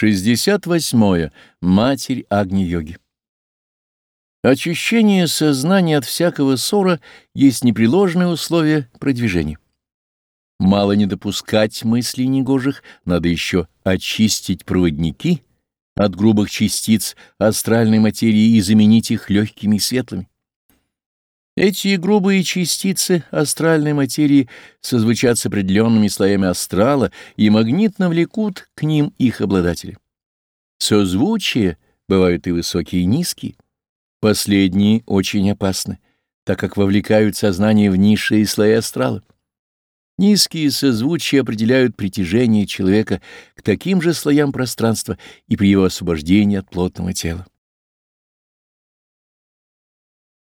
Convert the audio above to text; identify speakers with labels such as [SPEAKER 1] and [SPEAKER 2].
[SPEAKER 1] 68. Матерь Агни-йоги. Очищение сознания от всякого ссора есть непреложное условие продвижения. Мало не допускать мыслей негожих, надо еще очистить проводники от грубых частиц астральной материи и заменить их легкими и светлыми. Эти грубые частицы астральной материи созвучат с определенными слоями астрала и магнитно влекут к ним их обладатели. Созвучия бывают и высокие, и низкие. Последние очень опасны, так как вовлекают сознание в низшие слои астрала. Низкие созвучия определяют притяжение человека к таким же слоям пространства и при его освобождении от плотного тела.